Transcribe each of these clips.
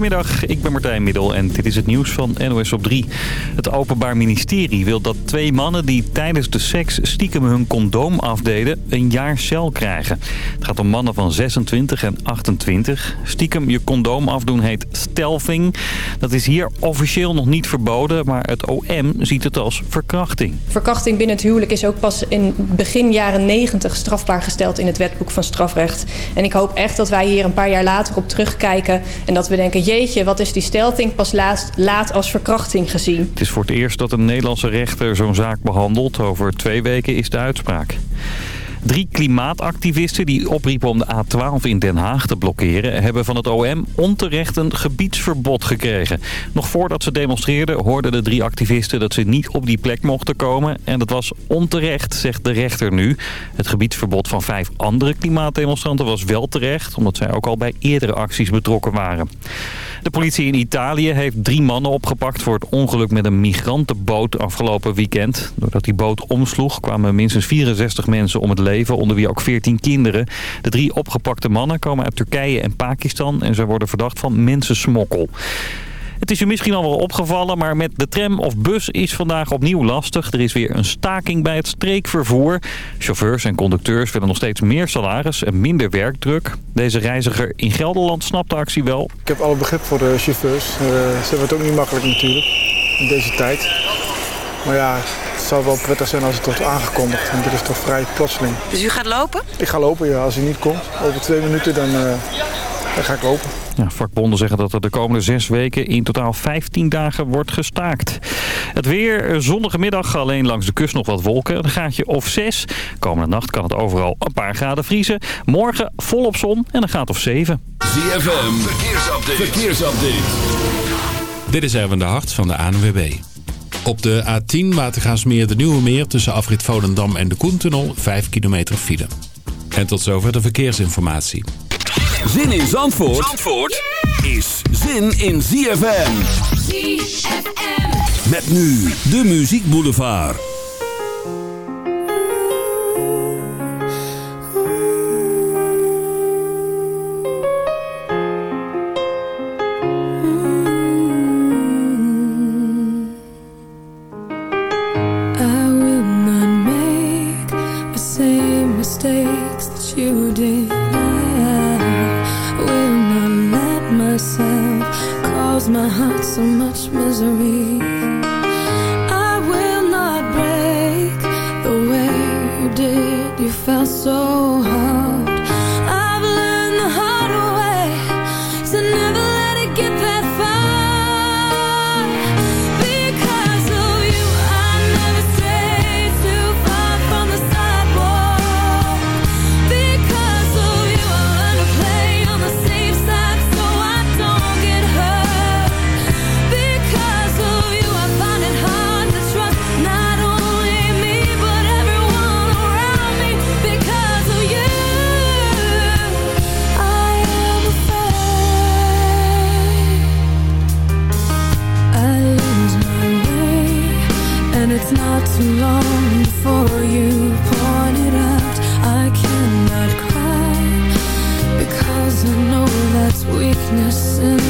Goedemiddag, ik ben Martijn Middel en dit is het nieuws van NOS op 3. Het Openbaar Ministerie wil dat twee mannen die tijdens de seks stiekem hun condoom afdeden... een jaar cel krijgen. Het gaat om mannen van 26 en 28. Stiekem je condoom afdoen heet stelving. Dat is hier officieel nog niet verboden, maar het OM ziet het als verkrachting. Verkrachting binnen het huwelijk is ook pas in begin jaren 90 strafbaar gesteld in het wetboek van strafrecht. En ik hoop echt dat wij hier een paar jaar later op terugkijken... en dat we denken, jeetje, wat is die stelting pas laat, laat als verkrachting gezien. Het is voor het eerst dat een Nederlandse rechter zo'n zaak behandelt. Over twee weken is de uitspraak. Drie klimaatactivisten die opriepen om de A12 in Den Haag te blokkeren... hebben van het OM onterecht een gebiedsverbod gekregen. Nog voordat ze demonstreerden hoorden de drie activisten dat ze niet op die plek mochten komen. En dat was onterecht, zegt de rechter nu. Het gebiedsverbod van vijf andere klimaatdemonstranten was wel terecht... omdat zij ook al bij eerdere acties betrokken waren. De politie in Italië heeft drie mannen opgepakt voor het ongeluk met een migrantenboot afgelopen weekend. Doordat die boot omsloeg kwamen minstens 64 mensen om het leven, onder wie ook 14 kinderen. De drie opgepakte mannen komen uit Turkije en Pakistan en ze worden verdacht van mensensmokkel. Het is je misschien al wel opgevallen, maar met de tram of bus is vandaag opnieuw lastig. Er is weer een staking bij het streekvervoer. Chauffeurs en conducteurs willen nog steeds meer salaris en minder werkdruk. Deze reiziger in Gelderland snapt de actie wel. Ik heb alle begrip voor de chauffeurs. Uh, ze hebben het ook niet makkelijk natuurlijk, in deze tijd. Maar ja, zou wel prettig zijn als het wordt aangekondigd. Want dit is toch vrij plotseling. Dus u gaat lopen? Ik ga lopen, ja. Als hij niet komt, over twee minuten, dan, uh, dan ga ik lopen. Ja, vakbonden zeggen dat er de komende zes weken in totaal 15 dagen wordt gestaakt. Het weer, zonnige middag, alleen langs de kust nog wat wolken. Een gaatje of zes. Komende nacht kan het overal een paar graden vriezen. Morgen volop zon en een graad of zeven. ZFM, verkeersupdate. verkeersupdate. Dit is Erwin de Hart van de ANWB. Op de A10 Watergaasmeer de Nieuwe Meer tussen afrit Volendam en de Koentunnel 5 kilometer file. En tot zover de verkeersinformatie. Zin in Zandvoort, Zandvoort is zin in ZFM. ZFM. Met nu de Muziek Boulevard. Weakness in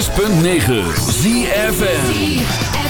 106.9 ZFN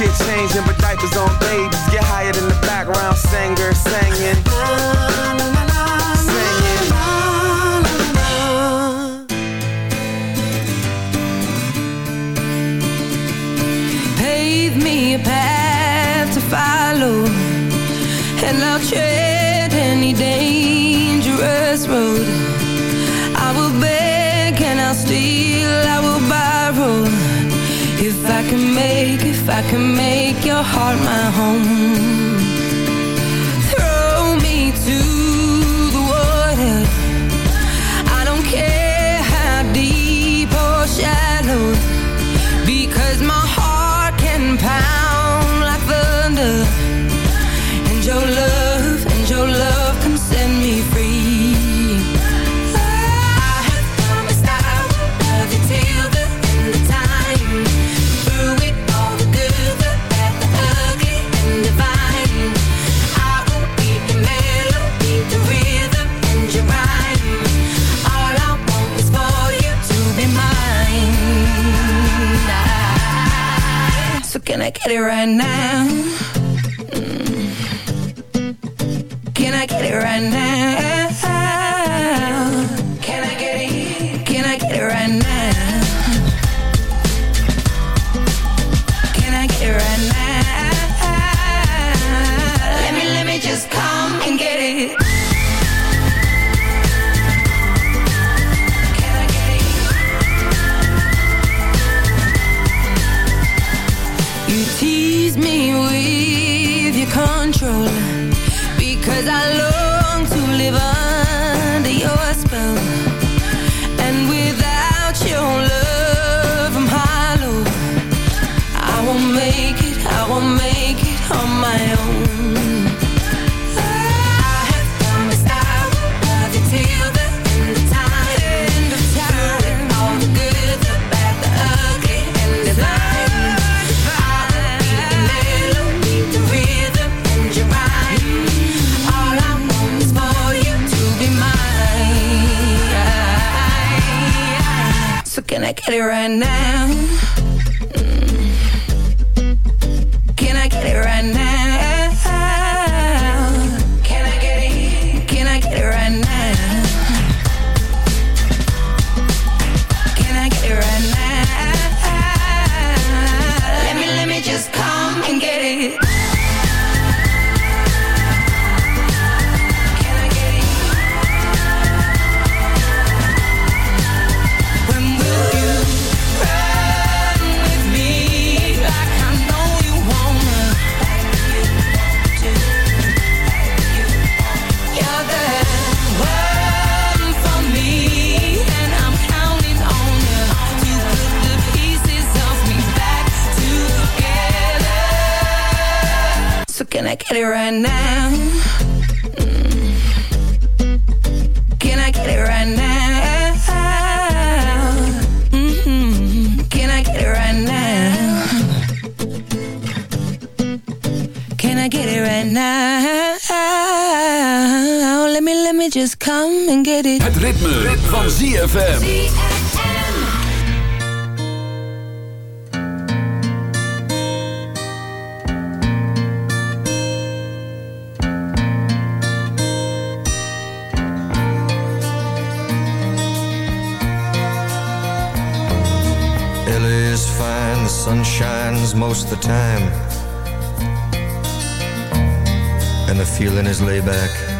Shit changing, but diapers on babies. Get hired in the background singer singing. singing. Pave me a path to follow, and I'll tread any dangerous road. I will beg and I'll steal, I will borrow. I can make, if I can make your heart my home. right now. ZFM. Is fine, the sun shines most of the time. And the feeling is laid back.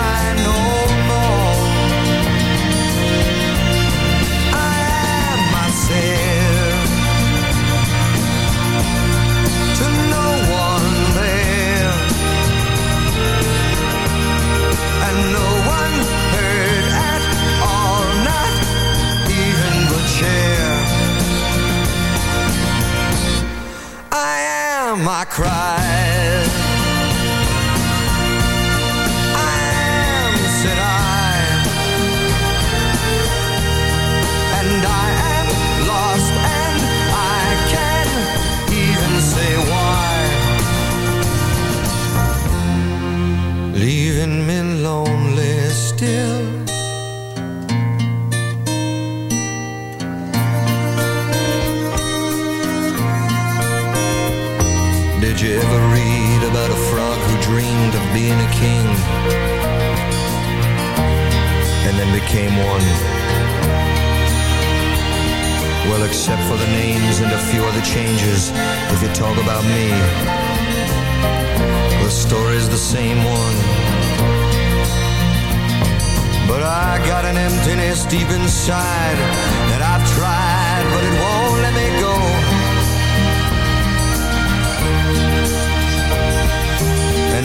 am, king and then became one? Well, except for the names and a few other changes, if you talk about me, the story's the same one. But I got an emptiness deep inside that I've tried,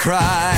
am,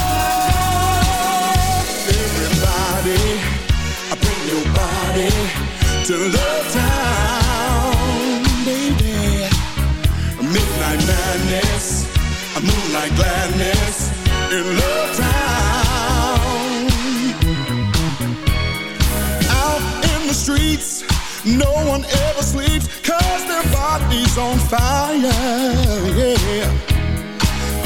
Everybody, I bring your body to Love Town, baby. Midnight madness, a moonlight gladness in Love Town. Out in the streets, no one ever sleeps, cause their body's on fire, yeah.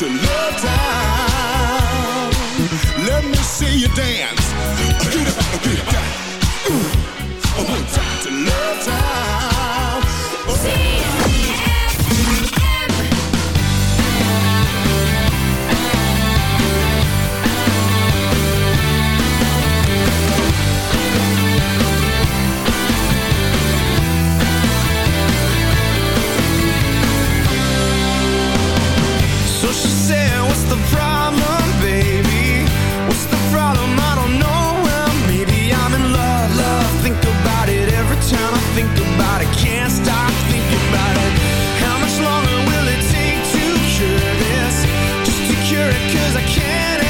To Love Town. Let me see you dance. It,